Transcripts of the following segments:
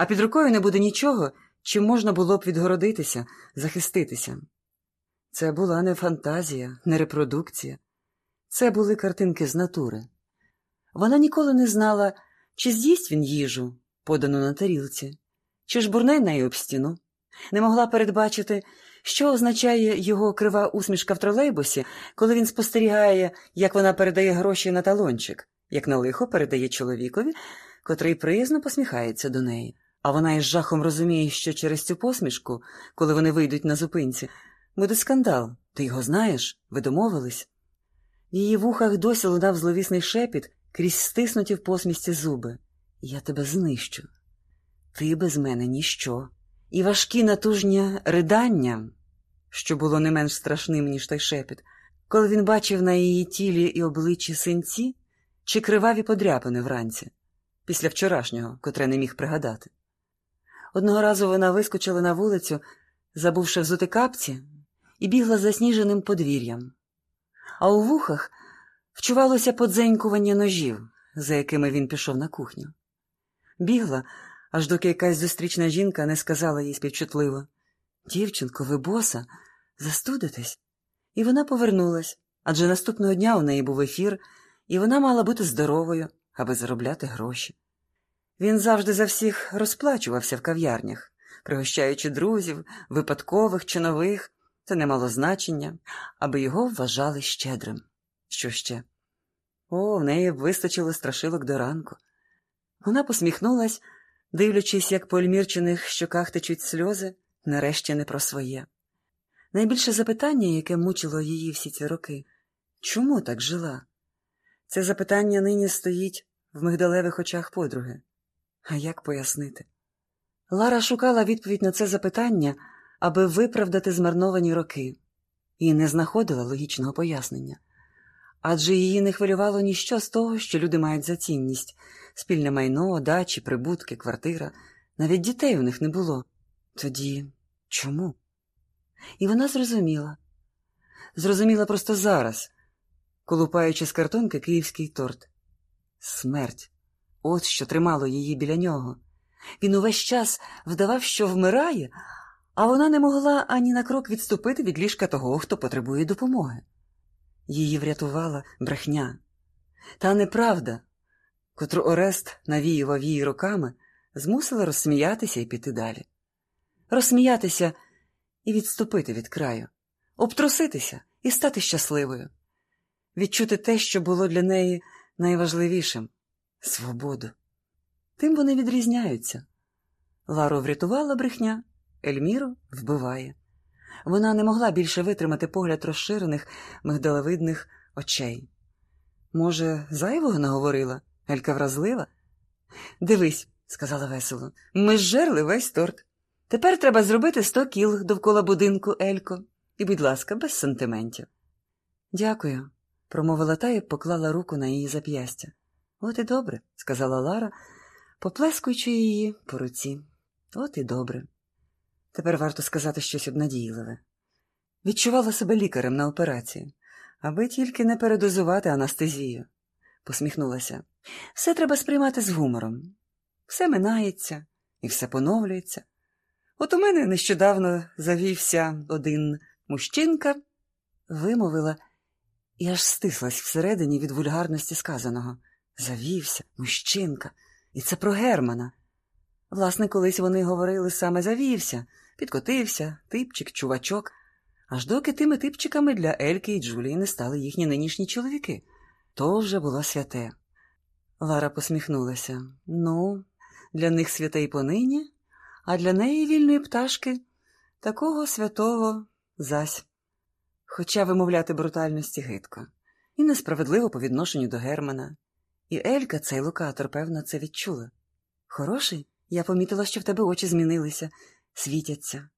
а під рукою не буде нічого, чим можна було б відгородитися, захиститися. Це була не фантазія, не репродукція. Це були картинки з натури. Вона ніколи не знала, чи з'їсть він їжу, подану на тарілці, чи ж бурне неї об стіну. Не могла передбачити, що означає його крива усмішка в тролейбусі, коли він спостерігає, як вона передає гроші на талончик, як на лихо передає чоловікові, котрий приязно посміхається до неї. А вона із жахом розуміє, що через цю посмішку, коли вони вийдуть на зупинці, буде скандал. Ти його знаєш? Ви домовились? В її вухах досі лунав зловісний шепіт крізь стиснуті в посмішці зуби. Я тебе знищу. Ти без мене ніщо. І важкі натужні ридання, що було не менш страшним, ніж той шепіт, коли він бачив на її тілі і обличчі синці чи криваві подряпини вранці, після вчорашнього, котре не міг пригадати. Одного разу вона вискочила на вулицю, забувши взути капці, і бігла засніженим подвір'ям. А у вухах вчувалося подзенькування ножів, за якими він пішов на кухню. Бігла, аж доки якась зустрічна жінка не сказала їй співчутливо Дівчинко, ви боса, застудитесь. І вона повернулась, адже наступного дня у неї був ефір, і вона мала бути здоровою, аби заробляти гроші. Він завжди за всіх розплачувався в кав'ярнях, пригощаючи друзів, випадкових чи нових, це не мало значення, аби його вважали щедрим. Що ще? О, в неї вистачило страшилок до ранку. Вона посміхнулась, дивлячись, як по ельмірчених щоках течуть сльози, нарешті не про своє. Найбільше запитання, яке мучило її всі ці роки чому так жила? Це запитання нині стоїть в мигдалевих очах подруги. А як пояснити? Лара шукала відповідь на це запитання, аби виправдати змарновані роки, і не знаходила логічного пояснення. Адже її не хвилювало ніщо з того, що люди мають за цінність спільне майно, дачі, прибутки, квартира. Навіть дітей у них не було. Тоді чому? І вона зрозуміла. Зрозуміла просто зараз, колупаючи з картонки київський торт. Смерть. От що тримало її біля нього. Він увесь час вдавав, що вмирає, а вона не могла ані на крок відступити від ліжка того, хто потребує допомоги. Її врятувала брехня. Та неправда, котру Орест навіював її руками, змусила розсміятися і піти далі. Розсміятися і відступити від краю, обтруситися і стати щасливою, відчути те, що було для неї найважливішим свободу. Тим вони відрізняються. Лару врятувала брехня, Ельміру вбиває. Вона не могла більше витримати погляд розширених, мигдалевидних очей. Може, зайвого наговорила? Елька вразлива? Дивись, сказала весело, ми зжерли весь торт. Тепер треба зробити сто кіл довкола будинку, Елько, і, будь ласка, без сантиментів. Дякую, промовила та і поклала руку на її зап'ястя. От і добре, сказала Лара, поплескуючи її по руці. От і добре. Тепер варто сказати щось обнадійливе. Відчувала себе лікарем на операції, аби тільки не передозувати анестезію. Посміхнулася. Все треба сприймати з гумором. Все минається і все поновлюється. От у мене нещодавно завівся один мужчинка, вимовила і аж стислась всередині від вульгарності сказаного. Завівся, мужчинка, і це про Германа. Власне, колись вони говорили саме завівся, підкотився, типчик, чувачок, аж доки тими типчиками для Ельки і Джулії не стали їхні нинішні чоловіки. То вже було святе. Лара посміхнулася. Ну, для них святе й понині, а для неї вільної пташки такого святого зась. Хоча вимовляти брутальності гидко, і несправедливо по відношенню до Германа. І Елька, цей локатор, певно, це відчула. Хороший? Я помітила, що в тебе очі змінилися, світяться.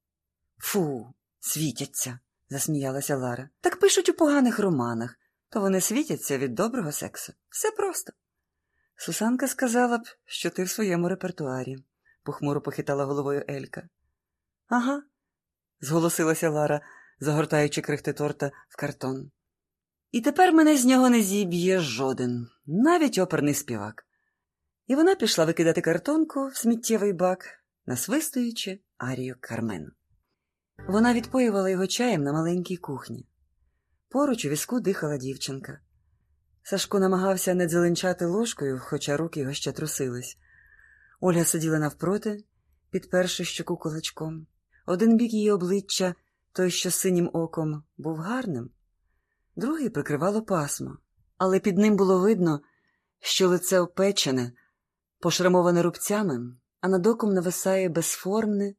Фу, світяться, засміялася Лара. Так пишуть у поганих романах, то вони світяться від доброго сексу. Все просто. Сусанка сказала б, що ти в своєму репертуарі, похмуро похитала головою Елька. Ага, зголосилася Лара, загортаючи крихти торта в картон. І тепер мене з нього не зіб'є жоден, навіть оперний співак. І вона пішла викидати картонку в сміттєвий бак, насвистуючи Арію Кармен. Вона відпоювала його чаєм на маленькій кухні. Поруч у візку дихала дівчинка. Сашко намагався не дзеленчати ложкою, хоча руки його ще трусились. Ольга сиділа навпроти, підперши щоку кулачком. Один бік її обличчя, той, що синім оком, був гарним, другий прикривало пасмо, але під ним було видно, що лице опечене, пошрамоване рубцями, а над оком нависає безформне,